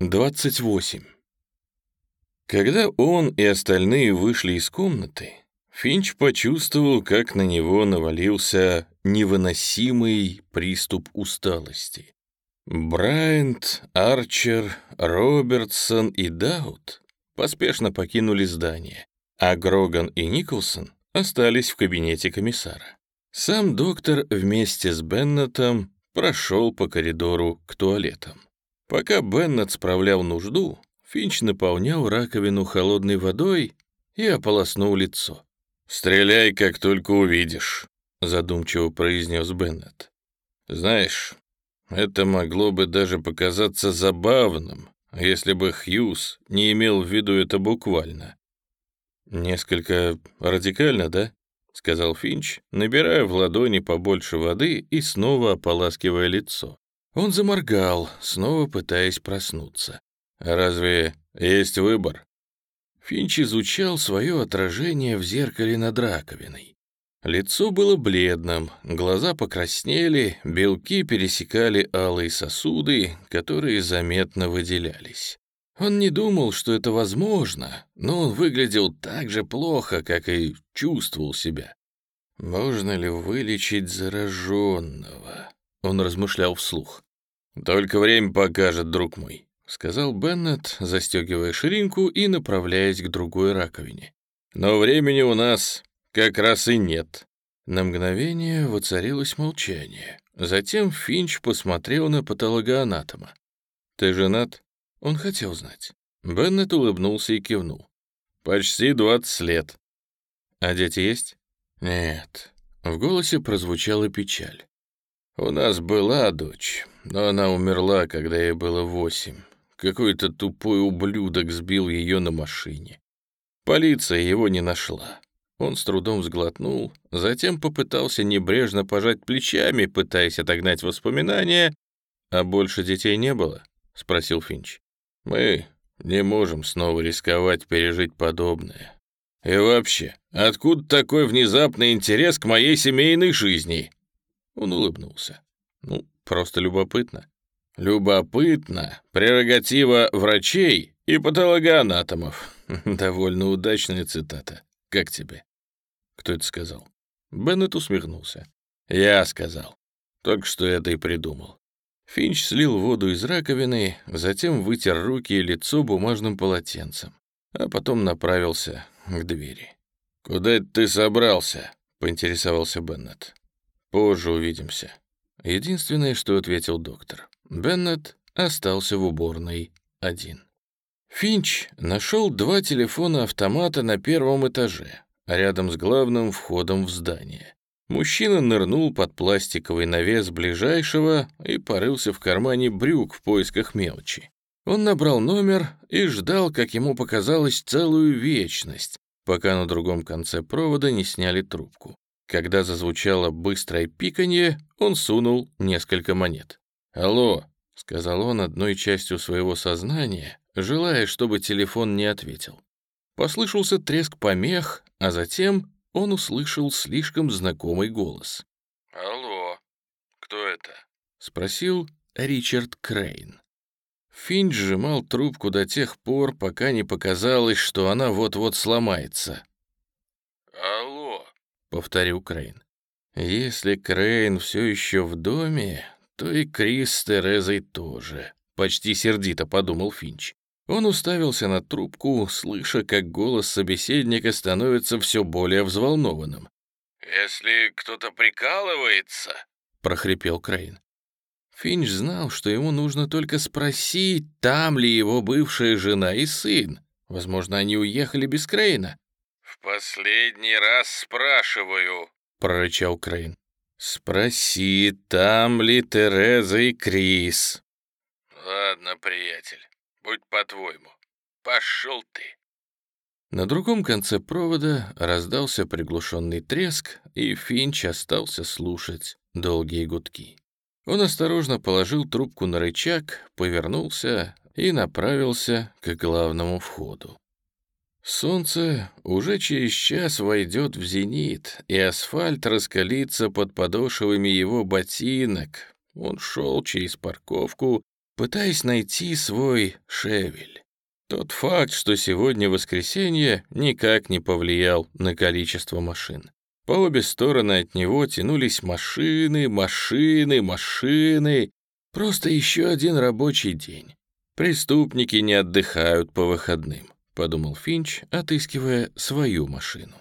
28. Когда он и остальные вышли из комнаты, Финч почувствовал, как на него навалился невыносимый приступ усталости. Брайант, Арчер, Робертсон и Даут поспешно покинули здание, а Гроган и Николсон остались в кабинете комиссара. Сам доктор вместе с Беннетом прошел по коридору к туалетам. Пока Беннет справлял нужду, Финч наполнял раковину холодной водой и ополоснул лицо. «Стреляй, как только увидишь», — задумчиво произнес Беннет. «Знаешь, это могло бы даже показаться забавным, если бы Хьюз не имел в виду это буквально». «Несколько радикально, да?» — сказал Финч, набирая в ладони побольше воды и снова ополаскивая лицо. Он заморгал, снова пытаясь проснуться. «Разве есть выбор?» Финч изучал свое отражение в зеркале над раковиной. Лицо было бледным, глаза покраснели, белки пересекали алые сосуды, которые заметно выделялись. Он не думал, что это возможно, но он выглядел так же плохо, как и чувствовал себя. Можно ли вылечить зараженного? Он размышлял вслух. «Только время покажет, друг мой», — сказал Беннет, застегивая ширинку и направляясь к другой раковине. «Но времени у нас как раз и нет». На мгновение воцарилось молчание. Затем Финч посмотрел на патологоанатома. «Ты женат?» Он хотел знать. Беннет улыбнулся и кивнул. «Почти двадцать лет». «А дети есть?» «Нет». В голосе прозвучала печаль. «У нас была дочь, но она умерла, когда ей было восемь. Какой-то тупой ублюдок сбил ее на машине. Полиция его не нашла. Он с трудом сглотнул, затем попытался небрежно пожать плечами, пытаясь отогнать воспоминания. «А больше детей не было?» — спросил Финч. «Мы не можем снова рисковать пережить подобное. И вообще, откуда такой внезапный интерес к моей семейной жизни?» Он улыбнулся. «Ну, просто любопытно». «Любопытно. Прерогатива врачей и патологоанатомов». Довольно удачная цитата. Как тебе? Кто это сказал? Беннет усмехнулся. Я сказал. Только что это и придумал. Финч слил воду из раковины, затем вытер руки и лицо бумажным полотенцем, а потом направился к двери. «Куда это ты собрался?» — поинтересовался Беннет. «Позже увидимся». Единственное, что ответил доктор. Беннет остался в уборной один. Финч нашел два телефона-автомата на первом этаже, рядом с главным входом в здание. Мужчина нырнул под пластиковый навес ближайшего и порылся в кармане брюк в поисках мелочи. Он набрал номер и ждал, как ему показалось, целую вечность, пока на другом конце провода не сняли трубку. Когда зазвучало быстрое пиканье, он сунул несколько монет. «Алло», — сказал он одной частью своего сознания, желая, чтобы телефон не ответил. Послышался треск помех, а затем он услышал слишком знакомый голос. «Алло, кто это?» — спросил Ричард Крейн. Финч сжимал трубку до тех пор, пока не показалось, что она вот-вот сломается. Повторил Крейн. «Если Крейн все еще в доме, то и Крис с Терезой тоже», — почти сердито подумал Финч. Он уставился на трубку, слыша, как голос собеседника становится все более взволнованным. «Если кто-то прикалывается», — прохрипел Крейн. Финч знал, что ему нужно только спросить, там ли его бывшая жена и сын. Возможно, они уехали без Крейна. «В последний раз спрашиваю», — прорычал Крейн. «Спроси, там ли Тереза и Крис?» «Ладно, приятель. Будь по-твоему. Пошел ты. На другом конце провода раздался приглушенный треск, и Финч остался слушать долгие гудки. Он осторожно положил трубку на рычаг, повернулся и направился к главному входу. Солнце уже через час войдет в зенит, и асфальт раскалится под подошвами его ботинок. Он шел через парковку, пытаясь найти свой шевель. Тот факт, что сегодня воскресенье, никак не повлиял на количество машин. По обе стороны от него тянулись машины, машины, машины. Просто еще один рабочий день. Преступники не отдыхают по выходным, подумал Финч, отыскивая свою машину.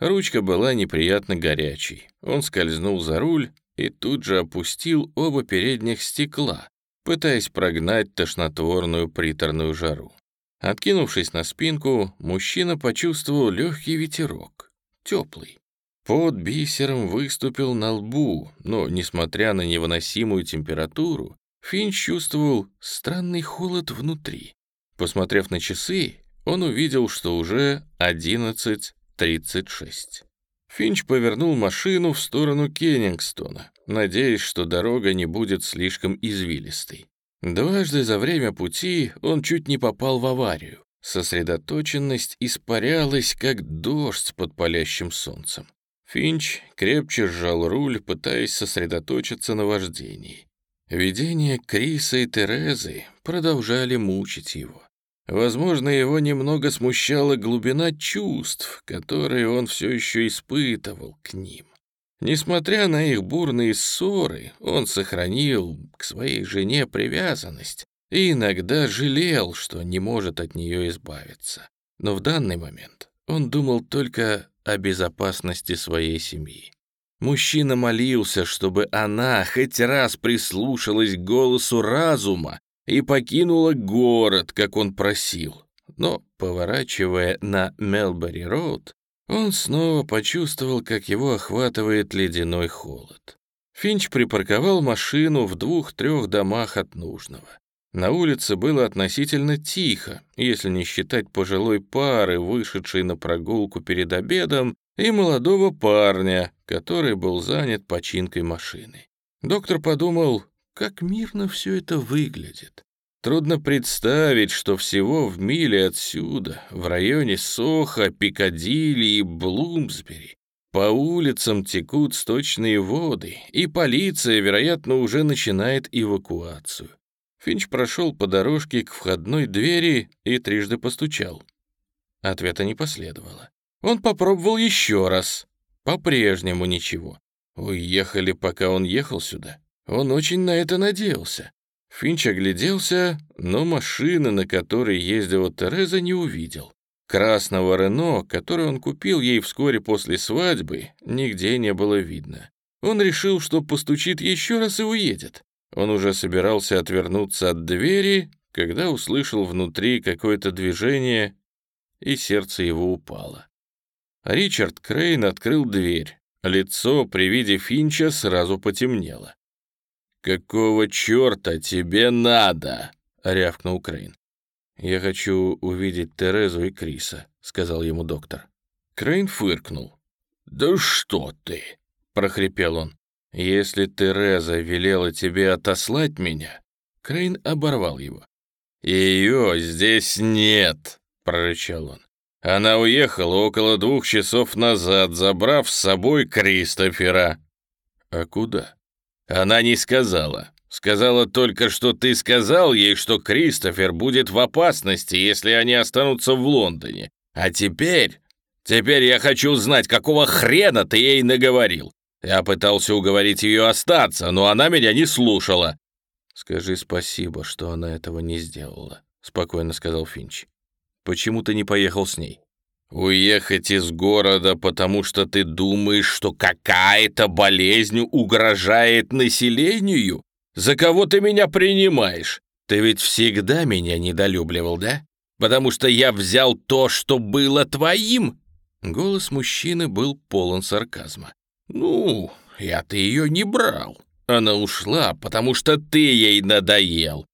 Ручка была неприятно горячей. Он скользнул за руль и тут же опустил оба передних стекла, пытаясь прогнать тошнотворную приторную жару. Откинувшись на спинку, мужчина почувствовал легкий ветерок, теплый. Под бисером выступил на лбу, но, несмотря на невыносимую температуру, Финч чувствовал странный холод внутри. Посмотрев на часы, он увидел, что уже 11.36. Финч повернул машину в сторону Кеннингстона, надеясь, что дорога не будет слишком извилистой. Дважды за время пути он чуть не попал в аварию. Сосредоточенность испарялась, как дождь под палящим солнцем. Финч крепче сжал руль, пытаясь сосредоточиться на вождении. Видения Криса и Терезы продолжали мучить его. Возможно, его немного смущала глубина чувств, которые он все еще испытывал к ним. Несмотря на их бурные ссоры, он сохранил к своей жене привязанность и иногда жалел, что не может от нее избавиться. Но в данный момент он думал только о безопасности своей семьи. Мужчина молился, чтобы она хоть раз прислушалась к голосу разума и покинула город, как он просил. Но, поворачивая на Мелбери-роуд, он снова почувствовал, как его охватывает ледяной холод. Финч припарковал машину в двух-трех домах от нужного. На улице было относительно тихо, если не считать пожилой пары, вышедшей на прогулку перед обедом, и молодого парня, который был занят починкой машины. Доктор подумал, как мирно все это выглядит. Трудно представить, что всего в миле отсюда, в районе Соха, Пикадилли и Блумсбери, по улицам текут сточные воды, и полиция, вероятно, уже начинает эвакуацию. Финч прошел по дорожке к входной двери и трижды постучал. Ответа не последовало. Он попробовал еще раз. По-прежнему ничего. Уехали, пока он ехал сюда. Он очень на это надеялся. Финч огляделся, но машины, на которой ездила Тереза, не увидел. Красного Рено, который он купил ей вскоре после свадьбы, нигде не было видно. Он решил, что постучит еще раз и уедет. Он уже собирался отвернуться от двери, когда услышал внутри какое-то движение, и сердце его упало. Ричард Крейн открыл дверь. Лицо при виде Финча сразу потемнело. «Какого черта тебе надо?» — рявкнул Крейн. «Я хочу увидеть Терезу и Криса», — сказал ему доктор. Крейн фыркнул. «Да что ты!» — прохрипел он. «Если Тереза велела тебе отослать меня...» Крейн оборвал его. «Ее здесь нет!» — прорычал он. «Она уехала около двух часов назад, забрав с собой Кристофера». «А куда?» «Она не сказала. Сказала только, что ты сказал ей, что Кристофер будет в опасности, если они останутся в Лондоне. А теперь... Теперь я хочу узнать, какого хрена ты ей наговорил. Я пытался уговорить ее остаться, но она меня не слушала». «Скажи спасибо, что она этого не сделала», — спокойно сказал Финч. «Почему ты не поехал с ней?» «Уехать из города, потому что ты думаешь, что какая-то болезнь угрожает населению? За кого ты меня принимаешь? Ты ведь всегда меня недолюбливал, да? Потому что я взял то, что было твоим?» Голос мужчины был полон сарказма. «Ну, я-то ее не брал. Она ушла, потому что ты ей надоел.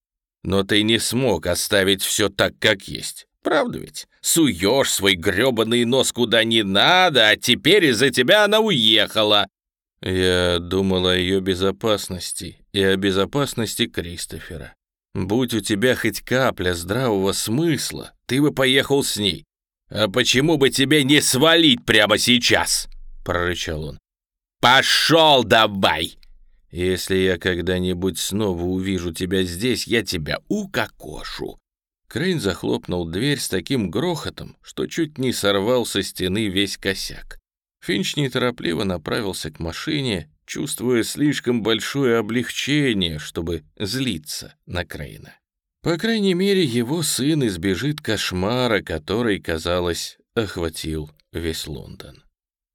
Но ты не смог оставить все так, как есть. Правда ведь? Суешь свой грёбаный нос куда не надо, а теперь из-за тебя она уехала». Я думал о ее безопасности и о безопасности Кристофера. Будь у тебя хоть капля здравого смысла, ты бы поехал с ней. «А почему бы тебе не свалить прямо сейчас?» — прорычал он. «Пошел давай! Если я когда-нибудь снова увижу тебя здесь, я тебя укокошу». Крейн захлопнул дверь с таким грохотом, что чуть не сорвал со стены весь косяк. Финч неторопливо направился к машине, чувствуя слишком большое облегчение, чтобы злиться на Крейна. По крайней мере, его сын избежит кошмара, который, казалось, охватил весь Лондон.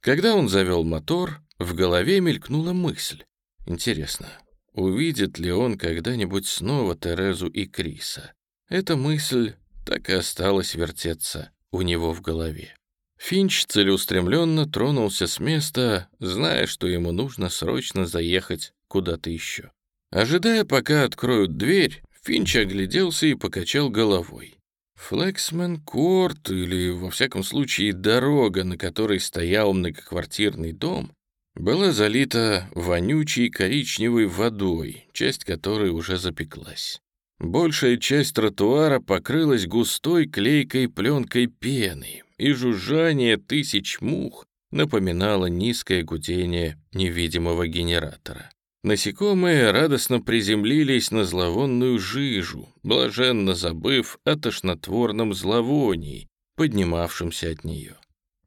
Когда он завел мотор, в голове мелькнула мысль. Интересно, увидит ли он когда-нибудь снова Терезу и Криса? Эта мысль так и осталась вертеться у него в голове. Финч целеустремленно тронулся с места, зная, что ему нужно срочно заехать куда-то еще. Ожидая, пока откроют дверь, Финч огляделся и покачал головой. Флексмен Корт, или, во всяком случае, дорога, на которой стоял многоквартирный дом, была залита вонючей коричневой водой, часть которой уже запеклась. Большая часть тротуара покрылась густой клейкой пленкой пены, и жужжание тысяч мух напоминало низкое гудение невидимого генератора. Насекомые радостно приземлились на зловонную жижу, блаженно забыв о тошнотворном зловонии, поднимавшемся от нее.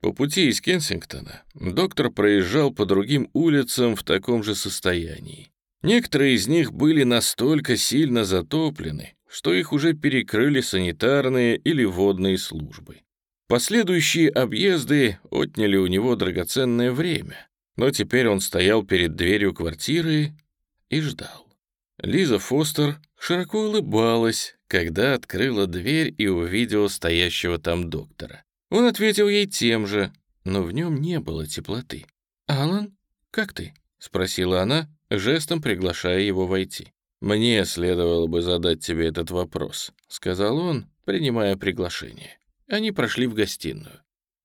По пути из Кенсингтона доктор проезжал по другим улицам в таком же состоянии. Некоторые из них были настолько сильно затоплены, что их уже перекрыли санитарные или водные службы. Последующие объезды отняли у него драгоценное время, но теперь он стоял перед дверью квартиры и ждал. Лиза Фостер широко улыбалась, когда открыла дверь и увидела стоящего там доктора. Он ответил ей тем же, но в нем не было теплоты. «Алан, как ты?» — спросила она, жестом приглашая его войти. «Мне следовало бы задать тебе этот вопрос», — сказал он, принимая приглашение. Они прошли в гостиную.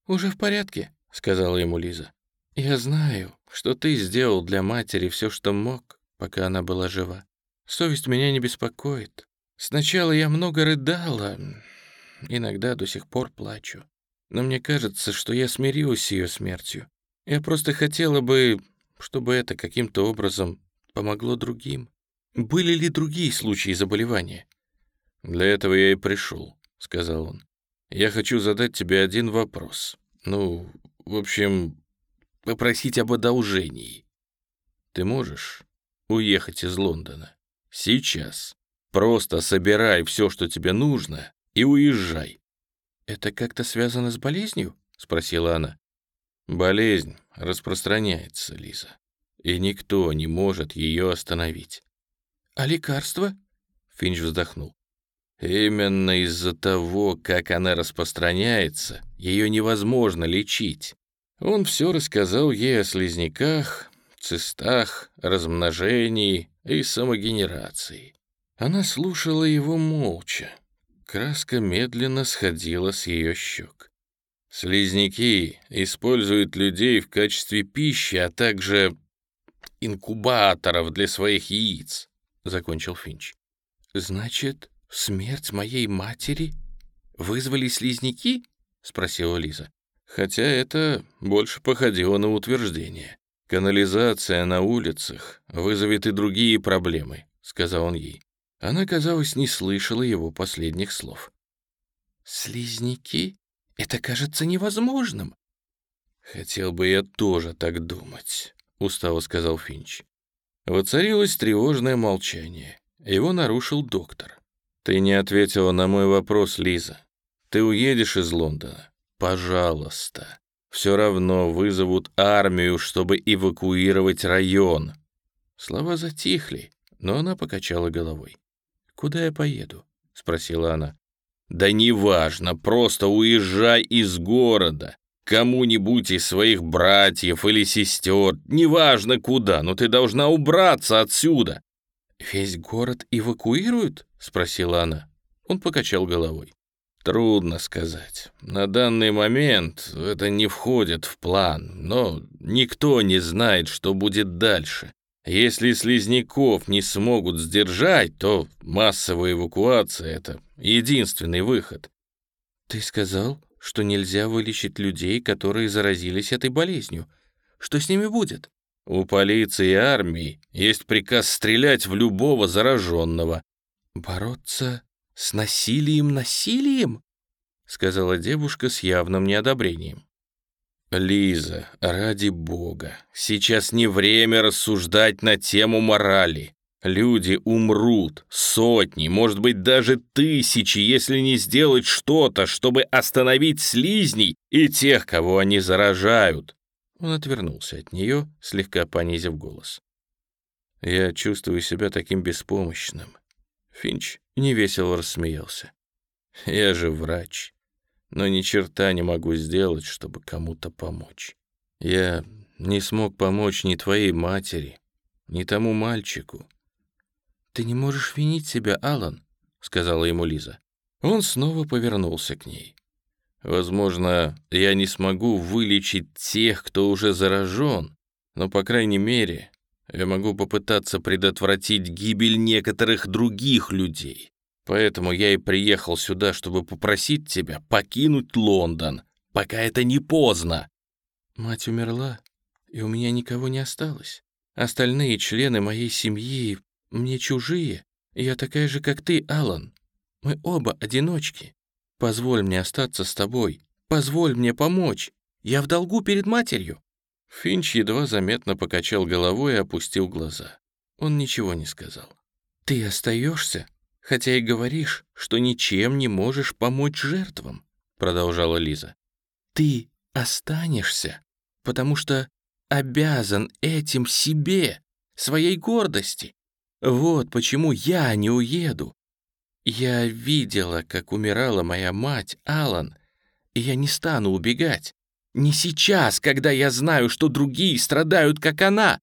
«Уже в порядке», — сказала ему Лиза. «Я знаю, что ты сделал для матери все, что мог, пока она была жива. Совесть меня не беспокоит. Сначала я много рыдала, иногда до сих пор плачу. Но мне кажется, что я смирилась с ее смертью. Я просто хотела бы, чтобы это каким-то образом помогло другим. Были ли другие случаи заболевания? «Для этого я и пришел», — сказал он. «Я хочу задать тебе один вопрос. Ну, в общем, попросить об одолжении. Ты можешь уехать из Лондона? Сейчас. Просто собирай все, что тебе нужно, и уезжай. «Это как-то связано с болезнью?» — спросила она. «Болезнь распространяется, Лиза, и никто не может ее остановить». «А лекарства?» — Финч вздохнул. «Именно из-за того, как она распространяется, ее невозможно лечить. Он все рассказал ей о слизняках, цистах, размножении и самогенерации. Она слушала его молча. Краска медленно сходила с ее щек. Слизняки используют людей в качестве пищи, а также инкубаторов для своих яиц, — закончил Финч. «Значит, смерть моей матери вызвали слизняки?» — спросила Лиза хотя это больше походило на утверждение. «Канализация на улицах вызовет и другие проблемы», — сказал он ей. Она, казалось, не слышала его последних слов. «Слизняки? Это кажется невозможным». «Хотел бы я тоже так думать», — устало сказал Финч. Воцарилось тревожное молчание. Его нарушил доктор. «Ты не ответила на мой вопрос, Лиза. Ты уедешь из Лондона. Пожалуйста. Все равно вызовут армию, чтобы эвакуировать район. Слова затихли, но она покачала головой. «Куда я поеду?» — спросила она. «Да неважно, просто уезжай из города. Кому-нибудь из своих братьев или сестер, неважно куда, но ты должна убраться отсюда». «Весь город эвакуируют?» — спросила она. Он покачал головой. Трудно сказать. На данный момент это не входит в план, но никто не знает, что будет дальше. Если слизняков не смогут сдержать, то массовая эвакуация — это единственный выход. Ты сказал, что нельзя вылечить людей, которые заразились этой болезнью. Что с ними будет? У полиции и армии есть приказ стрелять в любого зараженного. Бороться с насилием-насилием? Сказала девушка с явным неодобрением. Лиза, ради бога, сейчас не время рассуждать на тему морали. Люди умрут, сотни, может быть, даже тысячи, если не сделать что-то, чтобы остановить слизней и тех, кого они заражают. Он отвернулся от нее, слегка понизив голос. Я чувствую себя таким беспомощным. Финч невесело рассмеялся. Я же врач, но ни черта не могу сделать, чтобы кому-то помочь. Я не смог помочь ни твоей матери, ни тому мальчику, «Ты не можешь винить себя, Алан», — сказала ему Лиза. Он снова повернулся к ней. «Возможно, я не смогу вылечить тех, кто уже заражен, но, по крайней мере, я могу попытаться предотвратить гибель некоторых других людей. Поэтому я и приехал сюда, чтобы попросить тебя покинуть Лондон, пока это не поздно». «Мать умерла, и у меня никого не осталось. Остальные члены моей семьи мне чужие. Я такая же, как ты, Алан. Мы оба одиночки. Позволь мне остаться с тобой. Позволь мне помочь. Я в долгу перед матерью». Финч едва заметно покачал головой и опустил глаза. Он ничего не сказал. «Ты остаешься, хотя и говоришь, что ничем не можешь помочь жертвам», продолжала Лиза. «Ты останешься, потому что обязан этим себе, своей гордости. Вот почему я не уеду. Я видела, как умирала моя мать, Алан, и я не стану убегать. Не сейчас, когда я знаю, что другие страдают, как она.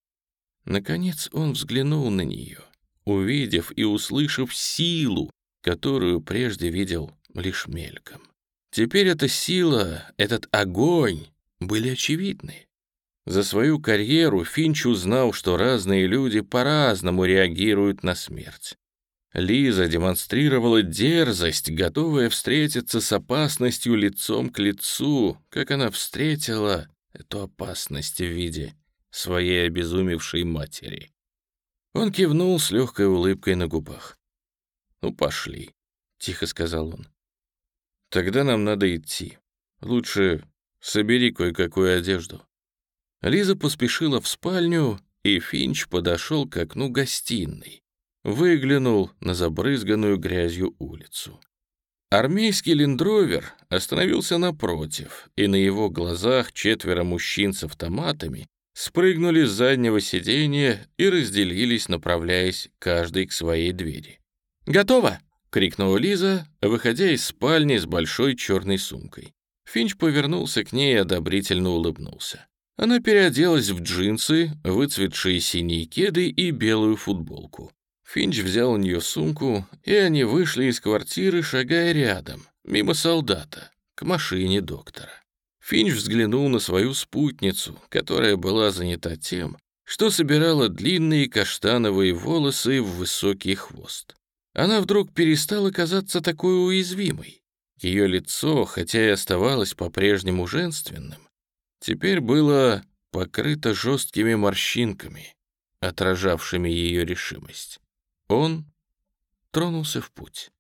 Наконец он взглянул на нее, увидев и услышав силу, которую прежде видел лишь мельком. Теперь эта сила, этот огонь были очевидны. За свою карьеру Финч узнал, что разные люди по-разному реагируют на смерть. Лиза демонстрировала дерзость, готовая встретиться с опасностью лицом к лицу, как она встретила эту опасность в виде своей обезумевшей матери. Он кивнул с легкой улыбкой на губах. «Ну, пошли», — тихо сказал он. «Тогда нам надо идти. Лучше собери кое-какую одежду». Лиза поспешила в спальню, и Финч подошел к окну гостиной. Выглянул на забрызганную грязью улицу. Армейский лендровер остановился напротив, и на его глазах четверо мужчин с автоматами спрыгнули с заднего сиденья и разделились, направляясь каждый к своей двери. «Готово!» — крикнула Лиза, выходя из спальни с большой черной сумкой. Финч повернулся к ней и одобрительно улыбнулся. Она переоделась в джинсы, выцветшие синие кеды и белую футболку. Финч взял у нее сумку, и они вышли из квартиры, шагая рядом, мимо солдата, к машине доктора. Финч взглянул на свою спутницу, которая была занята тем, что собирала длинные каштановые волосы в высокий хвост. Она вдруг перестала казаться такой уязвимой. Ее лицо, хотя и оставалось по-прежнему женственным, теперь было покрыто жесткими морщинками, отражавшими ее решимость. Он тронулся в путь.